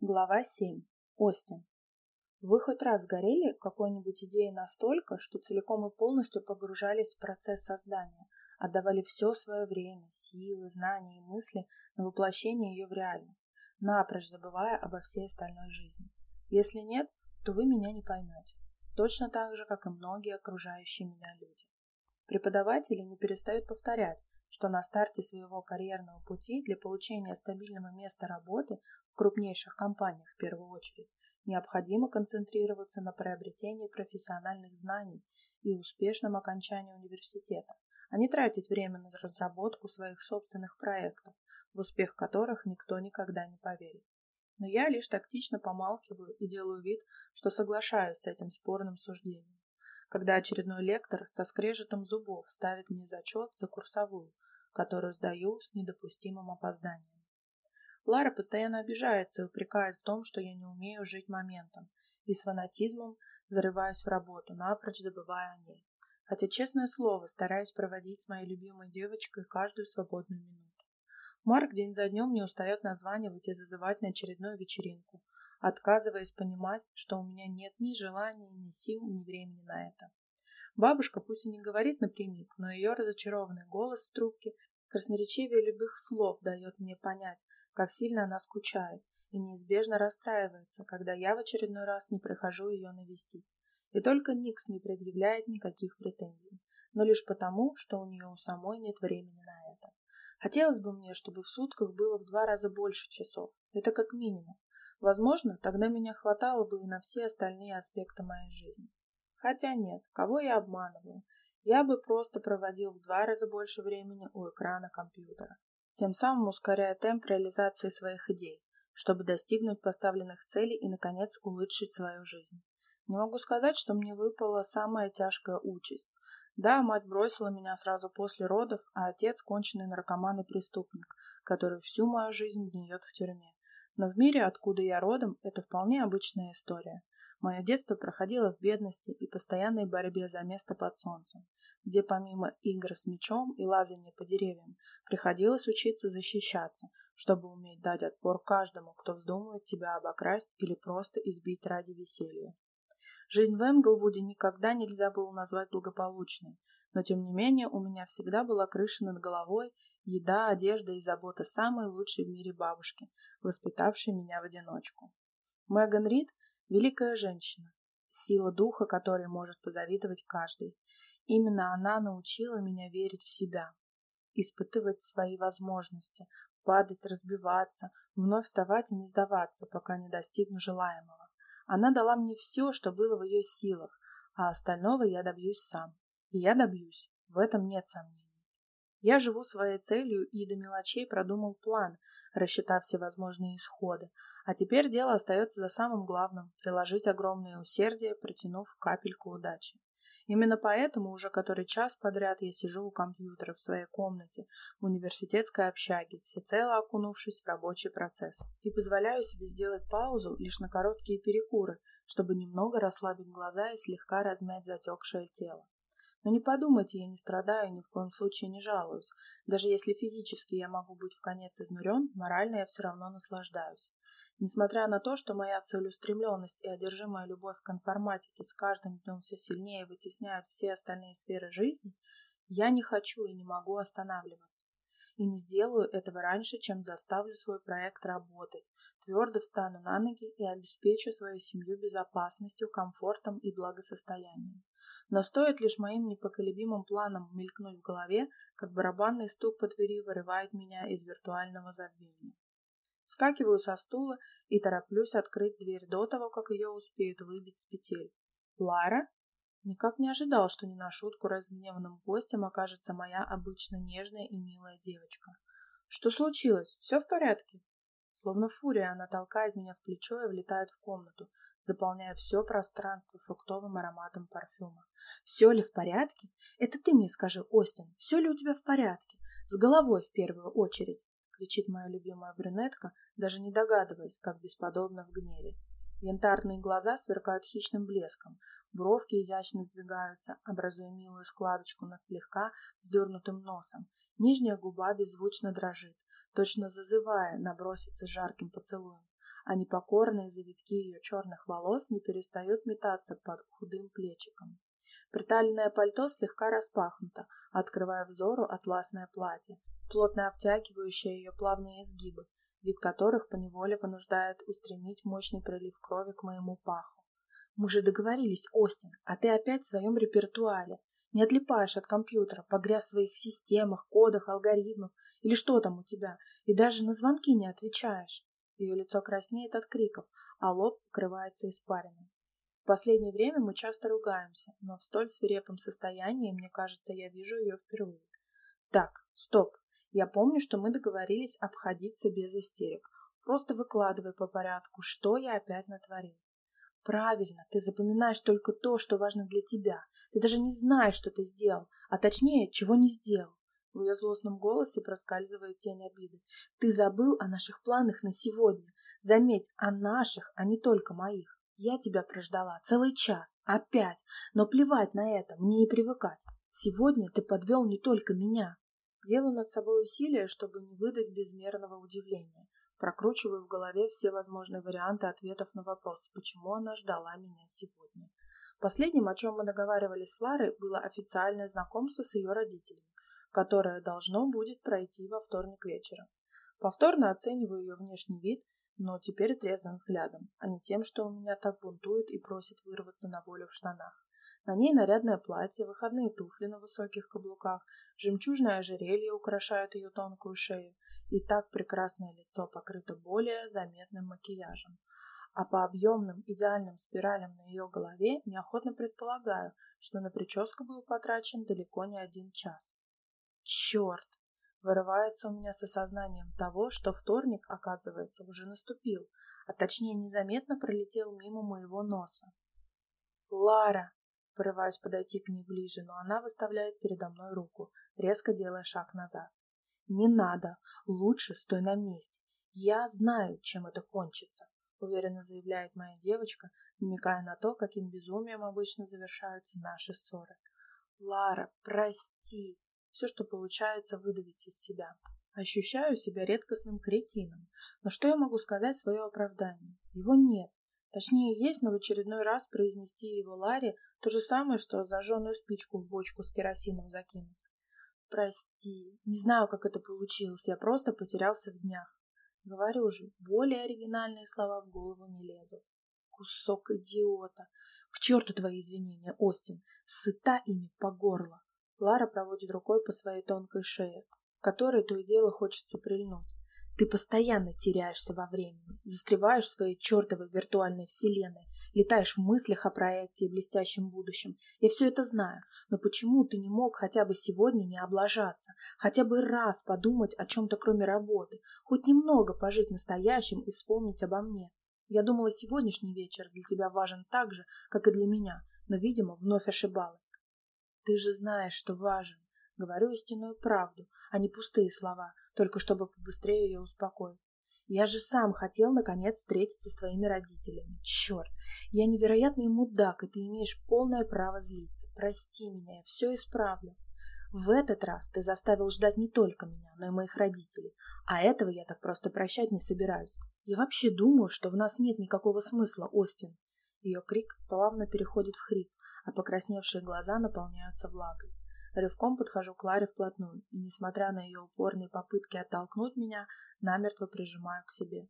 Глава 7. Остин. Вы хоть раз горели какой-нибудь идеей настолько, что целиком и полностью погружались в процесс создания, отдавали все свое время, силы, знания и мысли на воплощение ее в реальность, напрочь забывая обо всей остальной жизни? Если нет, то вы меня не поймете. Точно так же, как и многие окружающие меня люди. Преподаватели не перестают повторять, что на старте своего карьерного пути для получения стабильного места работы в крупнейших компаниях в первую очередь необходимо концентрироваться на приобретении профессиональных знаний и успешном окончании университета, а не тратить время на разработку своих собственных проектов, в успех которых никто никогда не поверит. Но я лишь тактично помалкиваю и делаю вид, что соглашаюсь с этим спорным суждением когда очередной лектор со скрежетом зубов ставит мне зачет за курсовую, которую сдаю с недопустимым опозданием. Лара постоянно обижается и упрекает в том, что я не умею жить моментом, и с фанатизмом зарываюсь в работу, напрочь забывая о ней. Хотя, честное слово, стараюсь проводить с моей любимой девочкой каждую свободную минуту. Марк день за днем не устает названивать и зазывать на очередную вечеринку, отказываясь понимать, что у меня нет ни желания, ни сил, ни времени на это. Бабушка пусть и не говорит напрямик, но ее разочарованный голос в трубке красноречивее любых слов дает мне понять, как сильно она скучает и неизбежно расстраивается, когда я в очередной раз не прихожу ее навестить. И только Никс не предъявляет никаких претензий, но лишь потому, что у нее у самой нет времени на это. Хотелось бы мне, чтобы в сутках было в два раза больше часов. Это как минимум. Возможно, тогда меня хватало бы и на все остальные аспекты моей жизни. Хотя нет, кого я обманываю? Я бы просто проводил в два раза больше времени у экрана компьютера, тем самым ускоряя темп реализации своих идей, чтобы достигнуть поставленных целей и, наконец, улучшить свою жизнь. Не могу сказать, что мне выпала самая тяжкая участь. Да, мать бросила меня сразу после родов, а отец – конченый наркоман и преступник, который всю мою жизнь гниет в тюрьме. Но в мире, откуда я родом, это вполне обычная история. Мое детство проходило в бедности и постоянной борьбе за место под солнцем, где помимо игр с мечом и лазания по деревьям, приходилось учиться защищаться, чтобы уметь дать отпор каждому, кто вздумает тебя обокрасть или просто избить ради веселья. Жизнь в Энглвуде никогда нельзя было назвать благополучной, но тем не менее у меня всегда была крыша над головой еда, одежда и забота самой лучшей в мире бабушки, воспитавшей меня в одиночку. Меган Рид – великая женщина, сила духа которой может позавидовать каждый. Именно она научила меня верить в себя, испытывать свои возможности, падать, разбиваться, вновь вставать и не сдаваться, пока не достигну желаемого. Она дала мне все, что было в ее силах, а остального я добьюсь сам. И я добьюсь, в этом нет сомнений. Я живу своей целью и до мелочей продумал план, рассчитав все возможные исходы. А теперь дело остается за самым главным – приложить огромное усердие, протянув капельку удачи. Именно поэтому уже который час подряд я сижу у компьютера в своей комнате в университетской общаге, всецело окунувшись в рабочий процесс, и позволяю себе сделать паузу лишь на короткие перекуры, чтобы немного расслабить глаза и слегка размять затекшее тело. Но не подумайте, я не страдаю, ни в коем случае не жалуюсь. Даже если физически я могу быть в конец изнурен, морально я все равно наслаждаюсь. Несмотря на то, что моя целеустремленность и одержимая любовь к информатике с каждым днем все сильнее вытесняют все остальные сферы жизни, я не хочу и не могу останавливаться. И не сделаю этого раньше, чем заставлю свой проект работать, твердо встану на ноги и обеспечу свою семью безопасностью, комфортом и благосостоянием. Но стоит лишь моим непоколебимым планам мелькнуть в голове, как барабанный стук по двери вырывает меня из виртуального забвения. Скакиваю со стула и тороплюсь открыть дверь до того, как ее успеют выбить с петель. «Лара?» Никак не ожидал, что не на шутку разгневанным гостем окажется моя обычно нежная и милая девочка. «Что случилось? Все в порядке?» Словно фурия, она толкает меня в плечо и влетает в комнату, заполняя все пространство фруктовым ароматом парфюма. Все ли в порядке? Это ты мне скажи, Остин, все ли у тебя в порядке? С головой в первую очередь, кричит моя любимая брюнетка, даже не догадываясь, как бесподобно в гневе. Янтарные глаза сверкают хищным блеском, бровки изящно сдвигаются, образуя милую складочку над слегка вздернутым носом. Нижняя губа беззвучно дрожит, точно зазывая наброситься жарким поцелуем а непокорные завитки ее черных волос не перестают метаться под худым плечиком. Приталенное пальто слегка распахнуто, открывая взору атласное платье, плотно обтягивающее ее плавные изгибы, вид которых поневоле вынуждает устремить мощный прилив крови к моему паху. Мы же договорились, Остин, а ты опять в своем репертуаре. Не отлипаешь от компьютера, погряз в своих системах, кодах, алгоритмах или что там у тебя, и даже на звонки не отвечаешь. Ее лицо краснеет от криков, а лоб покрывается испариной. Последнее время мы часто ругаемся, но в столь свирепом состоянии, мне кажется, я вижу ее впервые. Так, стоп. Я помню, что мы договорились обходиться без истерик. Просто выкладывай по порядку, что я опять натворил. Правильно, ты запоминаешь только то, что важно для тебя. Ты даже не знаешь, что ты сделал, а точнее, чего не сделал. В ее злостном голосе проскальзывает тень обиды. Ты забыл о наших планах на сегодня. Заметь, о наших, а не только моих. Я тебя прождала целый час, опять, но плевать на это, мне не привыкать. Сегодня ты подвел не только меня. Делаю над собой усилия, чтобы не выдать безмерного удивления. Прокручиваю в голове все возможные варианты ответов на вопрос, почему она ждала меня сегодня. Последним, о чем мы договаривались с Ларой, было официальное знакомство с ее родителями, которое должно будет пройти во вторник вечером. Повторно оцениваю ее внешний вид, но теперь трезвым взглядом, а не тем, что у меня так бунтует и просит вырваться на волю в штанах. На ней нарядное платье, выходные туфли на высоких каблуках, жемчужное ожерелье украшает ее тонкую шею, и так прекрасное лицо покрыто более заметным макияжем. А по объемным идеальным спиралям на ее голове неохотно предполагаю, что на прическу был потрачен далеко не один час. Черт! Вырывается у меня с осознанием того, что вторник, оказывается, уже наступил, а точнее незаметно пролетел мимо моего носа. «Лара!» Порываюсь подойти к ней ближе, но она выставляет передо мной руку, резко делая шаг назад. «Не надо. Лучше стой на месте. Я знаю, чем это кончится», — уверенно заявляет моя девочка, намекая на то, каким безумием обычно завершаются наши ссоры. «Лара, прости!» Все, что получается выдавить из себя. Ощущаю себя редкостным кретином. Но что я могу сказать в свое оправдание? Его нет. Точнее, есть, но в очередной раз произнести его Ларе то же самое, что зажженную спичку в бочку с керосином закинуть. Прости, не знаю, как это получилось, я просто потерялся в днях. Говорю же, более оригинальные слова в голову не лезут. Кусок идиота. К черту твои извинения, Остин. Сыта ими по горло. Лара проводит рукой по своей тонкой шее, которой то и дело хочется прильнуть. Ты постоянно теряешься во времени, застреваешь в своей чертовой виртуальной вселенной, летаешь в мыслях о проекте и блестящем будущем. Я все это знаю, но почему ты не мог хотя бы сегодня не облажаться, хотя бы раз подумать о чем-то кроме работы, хоть немного пожить настоящим и вспомнить обо мне? Я думала, сегодняшний вечер для тебя важен так же, как и для меня, но, видимо, вновь ошибалась. Ты же знаешь, что важен. Говорю истинную правду, а не пустые слова, только чтобы побыстрее ее успокоить. Я же сам хотел, наконец, встретиться с твоими родителями. Черт, я невероятный мудак, и ты имеешь полное право злиться. Прости меня, я все исправлю. В этот раз ты заставил ждать не только меня, но и моих родителей, а этого я так просто прощать не собираюсь. Я вообще думаю, что в нас нет никакого смысла, Остин. Ее крик плавно переходит в хрип, а покрасневшие глаза наполняются влагой. Рывком подхожу к Ларе вплотную и, несмотря на ее упорные попытки оттолкнуть меня, намертво прижимаю к себе.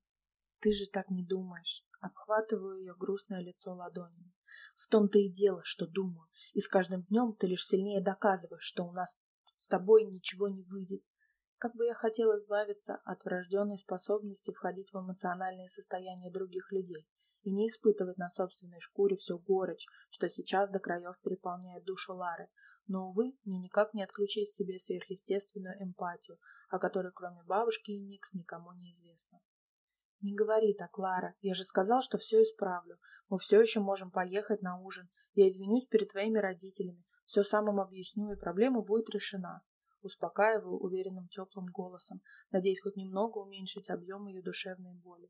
«Ты же так не думаешь!» Обхватываю ее грустное лицо ладонями. «В том-то и дело, что думаю, и с каждым днем ты лишь сильнее доказываешь, что у нас с тобой ничего не выйдет. Как бы я хотела избавиться от врожденной способности входить в эмоциональные состояния других людей и не испытывать на собственной шкуре всю горечь, что сейчас до краев переполняет душу Лары, но, увы, мне никак не отключить в себе сверхъестественную эмпатию, о которой кроме бабушки и Никс никому не известно. «Не говори так, Лара. Я же сказал, что все исправлю. Мы все еще можем поехать на ужин. Я извинюсь перед твоими родителями. Все самым объясню, и проблема будет решена». Успокаиваю уверенным теплым голосом, надеясь хоть немного уменьшить объем ее душевной боли.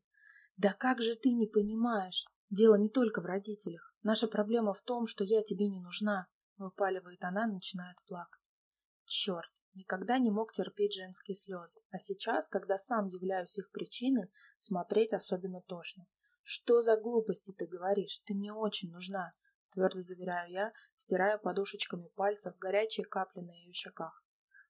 «Да как же ты не понимаешь? Дело не только в родителях. Наша проблема в том, что я тебе не нужна. Выпаливает она, начинает плакать. Черт, Никогда не мог терпеть женские слезы, а сейчас, когда сам являюсь их причиной, смотреть особенно тошно. Что за глупости ты говоришь? Ты мне очень нужна, твердо заверяю я, стирая подушечками пальцев горячие капли на ее щеках.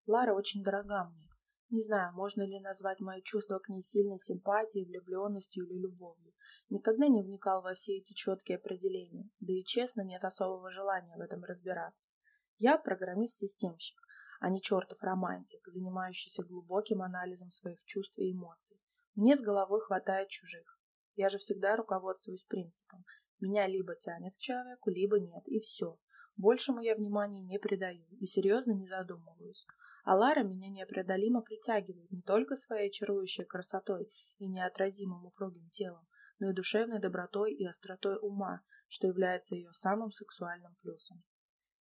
Лара очень дорога мне. Не знаю, можно ли назвать мои чувства к ней сильной симпатией, влюбленностью или любовью. Никогда не вникал во все эти четкие определения, да и честно нет особого желания в этом разбираться. Я программист-системщик, а не чертов романтик, занимающийся глубоким анализом своих чувств и эмоций. Мне с головой хватает чужих. Я же всегда руководствуюсь принципом. Меня либо тянет к человеку, либо нет, и все. Большему я внимания не придаю и серьезно не задумываюсь. А Лара меня непреодолимо притягивает не только своей чарующей красотой и неотразимым упругим телом, но и душевной добротой и остротой ума, что является ее самым сексуальным плюсом.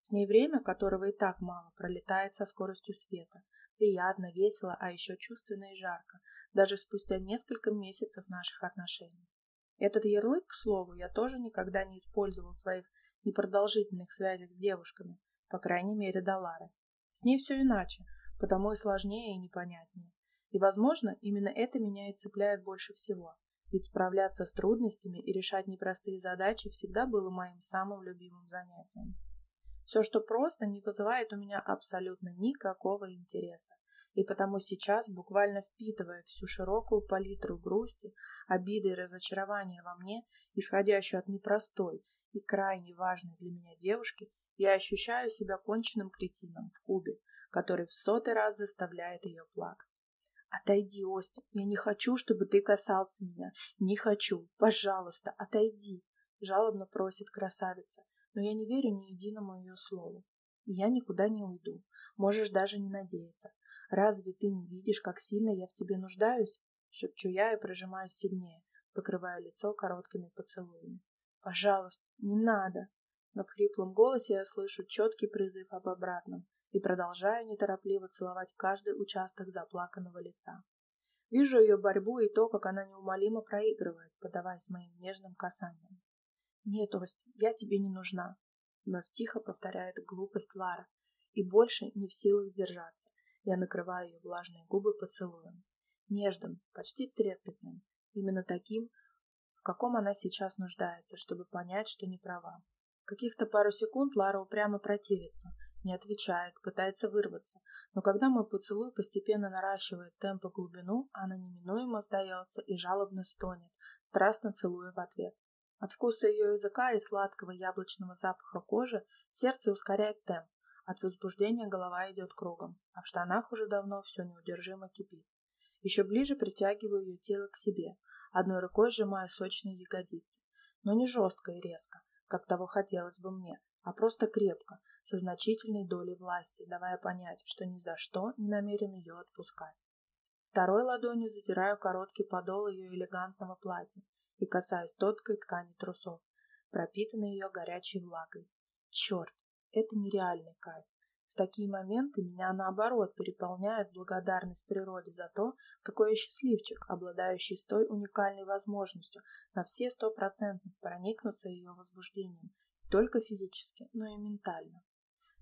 С ней время, которого и так мало, пролетает со скоростью света. Приятно, весело, а еще чувственно и жарко, даже спустя несколько месяцев наших отношений. Этот ярлык, к слову, я тоже никогда не использовал в своих непродолжительных связях с девушками, по крайней мере до Лары. С ней все иначе, потому и сложнее и непонятнее. И, возможно, именно это меня и цепляет больше всего. Ведь справляться с трудностями и решать непростые задачи всегда было моим самым любимым занятием. Все, что просто, не вызывает у меня абсолютно никакого интереса. И потому сейчас, буквально впитывая всю широкую палитру грусти, обиды и разочарования во мне, исходящую от непростой и крайне важной для меня девушки, я ощущаю себя конченным кретином в кубе, который в сотый раз заставляет ее плакать. «Отойди, Остин, я не хочу, чтобы ты касался меня. Не хочу. Пожалуйста, отойди!» Жалобно просит красавица, но я не верю ни единому ее слову. Я никуда не уйду. Можешь даже не надеяться. Разве ты не видишь, как сильно я в тебе нуждаюсь? Шепчу я и прижимаюсь сильнее, покрывая лицо короткими поцелуями. Пожалуйста, не надо. Но в хриплом голосе я слышу четкий призыв об обратном и продолжаю неторопливо целовать каждый участок заплаканного лица. Вижу ее борьбу и то, как она неумолимо проигрывает, подаваясь моим нежным касаниям. «Нет, Ость, я тебе не нужна», — вновь тихо повторяет глупость Лара, и больше не в силах сдержаться. Я накрываю ее влажные губы поцелуем. Нежным, почти трепетным, именно таким, в каком она сейчас нуждается, чтобы понять, что не права. Каких-то пару секунд Лара упрямо противится, не отвечает, пытается вырваться, но когда мой поцелуй постепенно наращивает темп и глубину, она неминуемо сдается и жалобно стонет, страстно целуя в ответ. От вкуса ее языка и сладкого яблочного запаха кожи сердце ускоряет темп. От возбуждения голова идет кругом, а в штанах уже давно все неудержимо кипит. Еще ближе притягиваю ее тело к себе, одной рукой сжимая сочные ягодицы. Но не жестко и резко, как того хотелось бы мне, а просто крепко, со значительной долей власти, давая понять, что ни за что не намерен ее отпускать. Второй ладонью затираю короткий подол ее элегантного платья и касаюсь тонкой ткани трусов, пропитанной ее горячей влагой. Черт, это нереальный кайф. Такие моменты меня, наоборот, переполняет благодарность природе за то, какой я счастливчик, обладающий той уникальной возможностью на все сто процентов проникнуться ее возбуждением, только физически, но и ментально.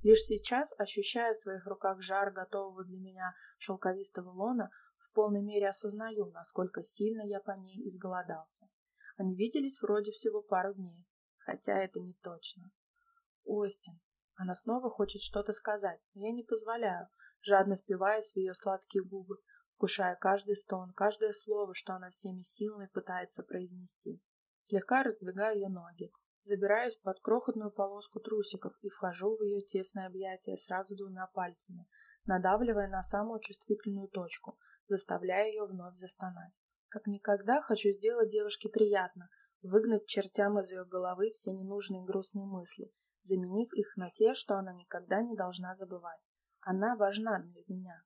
Лишь сейчас, ощущая в своих руках жар готового для меня шелковистого лона, в полной мере осознаю, насколько сильно я по ней изголодался. Они виделись вроде всего пару дней, хотя это не точно. Остин. Она снова хочет что-то сказать, но я не позволяю, жадно впиваясь в ее сладкие губы, вкушая каждый стон, каждое слово, что она всеми силами пытается произнести. Слегка раздвигаю ее ноги, забираюсь под крохотную полоску трусиков и вхожу в ее тесное объятие сразу двумя пальцами, надавливая на самую чувствительную точку, заставляя ее вновь застонать. Как никогда хочу сделать девушке приятно, выгнать чертям из ее головы все ненужные грустные мысли, заменив их на те, что она никогда не должна забывать. Она важна для меня.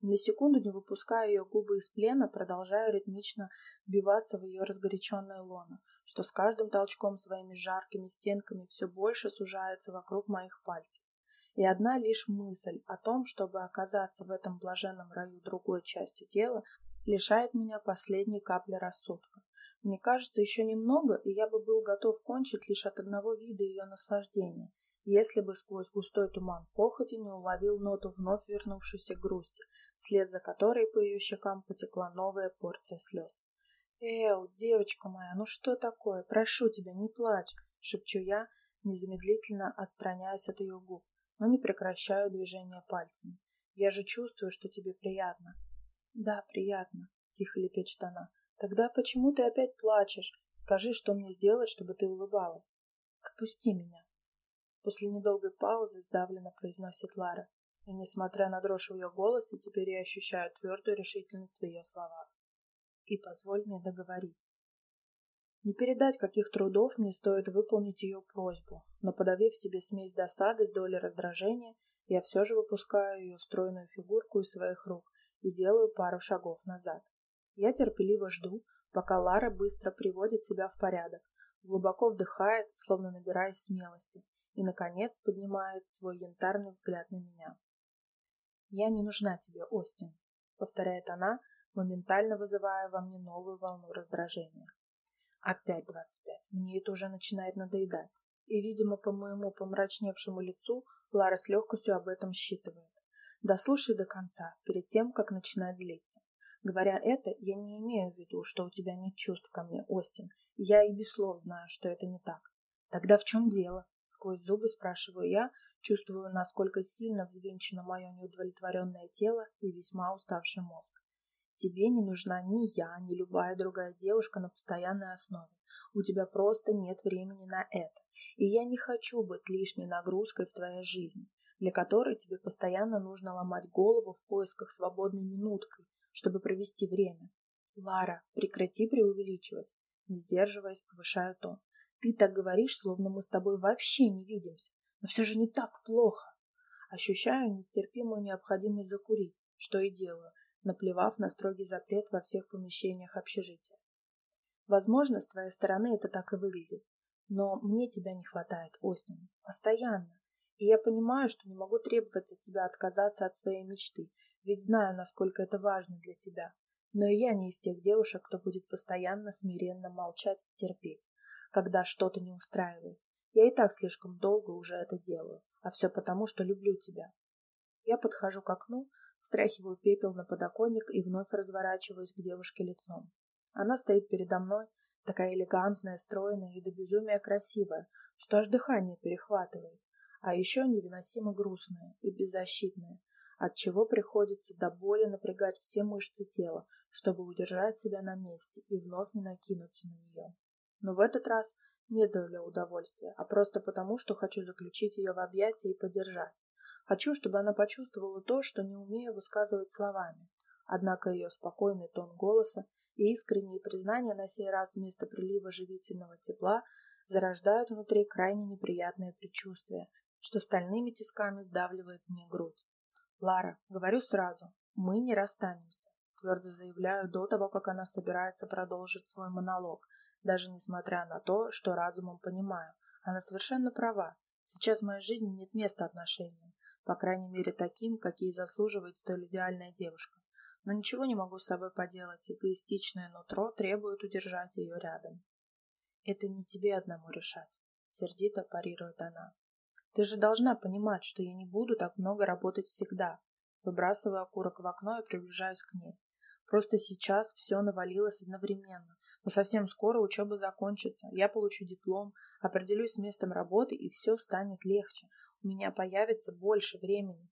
на секунду не выпуская ее губы из плена, продолжаю ритмично вбиваться в ее разгоряченное лоно, что с каждым толчком своими жаркими стенками все больше сужается вокруг моих пальцев. И одна лишь мысль о том, чтобы оказаться в этом блаженном раю другой частью тела, лишает меня последней капли рассудка. Мне кажется, еще немного, и я бы был готов кончить лишь от одного вида ее наслаждения. если бы сквозь густой туман похоти не уловил ноту вновь вернувшейся грусти, вслед за которой по ее щекам потекла новая порция слез. «Эл, девочка моя, ну что такое? Прошу тебя, не плачь!» — шепчу я, незамедлительно отстраняясь от ее губ, но не прекращаю движения пальцами. «Я же чувствую, что тебе приятно». «Да, приятно», — тихо лепечет она. «Тогда почему ты опять плачешь? Скажи, что мне сделать, чтобы ты улыбалась?» «Отпусти меня», После недолгой паузы сдавленно произносит Лара, и, несмотря на дрожь в ее голосе, теперь я ощущаю твердую решительность в ее словах. И позволь мне договорить. Не передать, каких трудов мне стоит выполнить ее просьбу, но подавив себе смесь досады с долей раздражения, я все же выпускаю ее стройную фигурку из своих рук и делаю пару шагов назад. Я терпеливо жду, пока Лара быстро приводит себя в порядок, глубоко вдыхает, словно набираясь смелости, и, наконец, поднимает свой янтарный взгляд на меня. «Я не нужна тебе, Остин», — повторяет она, моментально вызывая во мне новую волну раздражения. Опять двадцать пять. Мне это уже начинает надоедать. И, видимо, по моему помрачневшему лицу Лара с легкостью об этом считывает. Дослушай до конца, перед тем, как начинать злиться. Говоря это, я не имею в виду, что у тебя нет чувств ко мне, Остин. Я и без слов знаю, что это не так. Тогда в чем дело? Сквозь зубы спрашиваю я, чувствую, насколько сильно взвинчено мое неудовлетворенное тело и весьма уставший мозг. Тебе не нужна ни я, ни любая другая девушка на постоянной основе. У тебя просто нет времени на это. И я не хочу быть лишней нагрузкой в твоей жизни, для которой тебе постоянно нужно ломать голову в поисках свободной минуткой, чтобы провести время. Лара, прекрати преувеличивать. Не сдерживаясь, повышаю тон. Ты так говоришь, словно мы с тобой вообще не видимся. Но все же не так плохо. Ощущаю нестерпимую необходимость закурить, что и делаю, наплевав на строгий запрет во всех помещениях общежития. Возможно, с твоей стороны это так и выглядит. Но мне тебя не хватает, Остин. Постоянно. И я понимаю, что не могу требовать от тебя отказаться от своей мечты, ведь знаю, насколько это важно для тебя. Но и я не из тех девушек, кто будет постоянно смиренно молчать и терпеть когда что-то не устраивает. Я и так слишком долго уже это делаю, а все потому, что люблю тебя. Я подхожу к окну, стряхиваю пепел на подоконник и вновь разворачиваюсь к девушке лицом. Она стоит передо мной, такая элегантная, стройная и до безумия красивая, что аж дыхание перехватывает, а еще невыносимо грустная и беззащитная, от чего приходится до боли напрягать все мышцы тела, чтобы удержать себя на месте и вновь не накинуться на нее. Но в этот раз не для удовольствия, а просто потому, что хочу заключить ее в объятия и поддержать. Хочу, чтобы она почувствовала то, что не умею высказывать словами. Однако ее спокойный тон голоса и искренние признания на сей раз вместо прилива живительного тепла зарождают внутри крайне неприятное предчувствие, что стальными тисками сдавливает мне грудь. «Лара, говорю сразу, мы не расстанемся», твердо заявляю до того, как она собирается продолжить свой монолог, даже несмотря на то, что разумом понимаю. Она совершенно права. Сейчас в моей жизни нет места отношениям, по крайней мере таким, какие заслуживает столь идеальная девушка. Но ничего не могу с собой поделать, эгоистичное нутро требует удержать ее рядом. Это не тебе одному решать, сердито парирует она. Ты же должна понимать, что я не буду так много работать всегда. Выбрасываю окурок в окно и приближаюсь к ней. Просто сейчас все навалилось одновременно, но совсем скоро учеба закончится, я получу диплом, определюсь с местом работы, и все станет легче. У меня появится больше времени.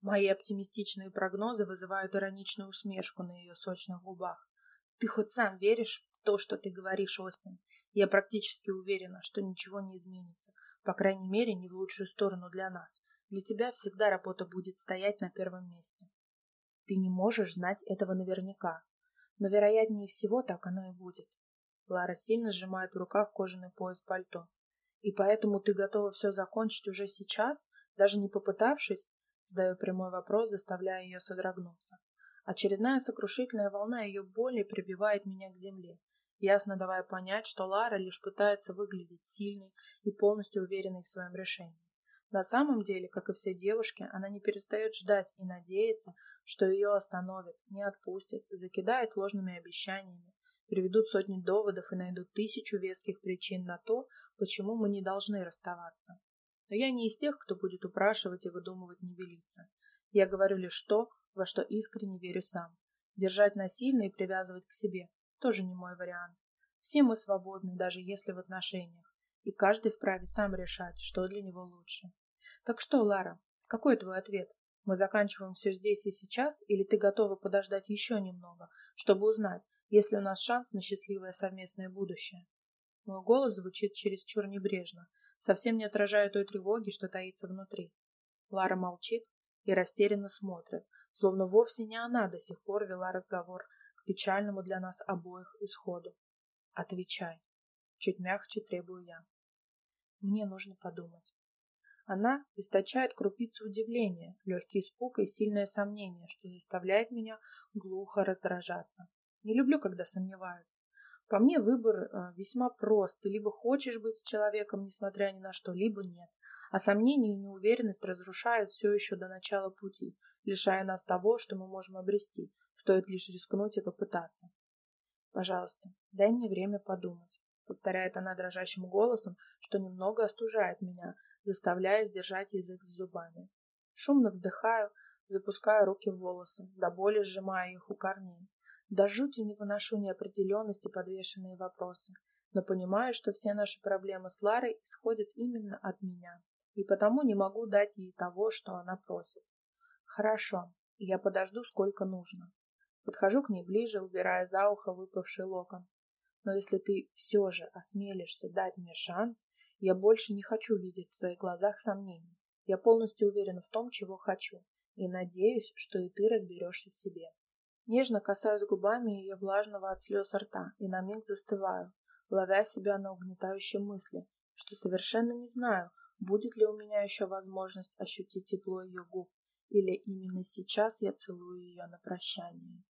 Мои оптимистичные прогнозы вызывают ироничную усмешку на ее сочных губах. Ты хоть сам веришь в то, что ты говоришь, Остин? Я практически уверена, что ничего не изменится. По крайней мере, не в лучшую сторону для нас. Для тебя всегда работа будет стоять на первом месте. Ты не можешь знать этого наверняка но вероятнее всего так оно и будет. Лара сильно сжимает в руках кожаный пояс пальто. И поэтому ты готова все закончить уже сейчас, даже не попытавшись? Задаю прямой вопрос, заставляя ее содрогнуться. Очередная сокрушительная волна ее боли прибивает меня к земле, ясно давая понять, что Лара лишь пытается выглядеть сильной и полностью уверенной в своем решении. На самом деле, как и все девушки, она не перестает ждать и надеяться, что ее остановят, не отпустят, закидают ложными обещаниями, приведут сотни доводов и найдут тысячу веских причин на то, почему мы не должны расставаться. Но я не из тех, кто будет упрашивать и выдумывать небелицы. Я говорю лишь то, во что искренне верю сам. Держать насильно и привязывать к себе – тоже не мой вариант. Все мы свободны, даже если в отношениях, и каждый вправе сам решать, что для него лучше. Так что, Лара, какой твой ответ? Мы заканчиваем все здесь и сейчас, или ты готова подождать еще немного, чтобы узнать, есть ли у нас шанс на счастливое совместное будущее? Мой голос звучит чересчур небрежно, совсем не отражая той тревоги, что таится внутри. Лара молчит и растерянно смотрит, словно вовсе не она до сих пор вела разговор печальному для нас обоих исходу. Отвечай. Чуть мягче требую я. Мне нужно подумать. Она источает крупицу удивления, легкий испуг и сильное сомнение, что заставляет меня глухо раздражаться. Не люблю, когда сомневаются. По мне выбор э, весьма прост. Ты либо хочешь быть с человеком, несмотря ни на что, либо нет. А сомнения и неуверенность разрушают все еще до начала пути, лишая нас того, что мы можем обрести. Стоит лишь рискнуть и попытаться. Пожалуйста, дай мне время подумать. Повторяет она дрожащим голосом, что немного остужает меня, заставляя сдержать язык с зубами. Шумно вздыхаю, запуская руки в волосы, до боли сжимая их у корней. До жути не выношу неопределенности подвешенные вопросы, но понимаю, что все наши проблемы с Ларой исходят именно от меня, и потому не могу дать ей того, что она просит. Хорошо, я подожду сколько нужно. Подхожу к ней ближе, убирая за ухо выпавший локон. Но если ты все же осмелишься дать мне шанс, я больше не хочу видеть в твоих глазах сомнений. Я полностью уверена в том, чего хочу, и надеюсь, что и ты разберешься в себе. Нежно касаюсь губами ее влажного от слез рта и на миг застываю, ловя себя на угнетающей мысли, что совершенно не знаю, будет ли у меня еще возможность ощутить тепло ее губ, или именно сейчас я целую ее на прощание.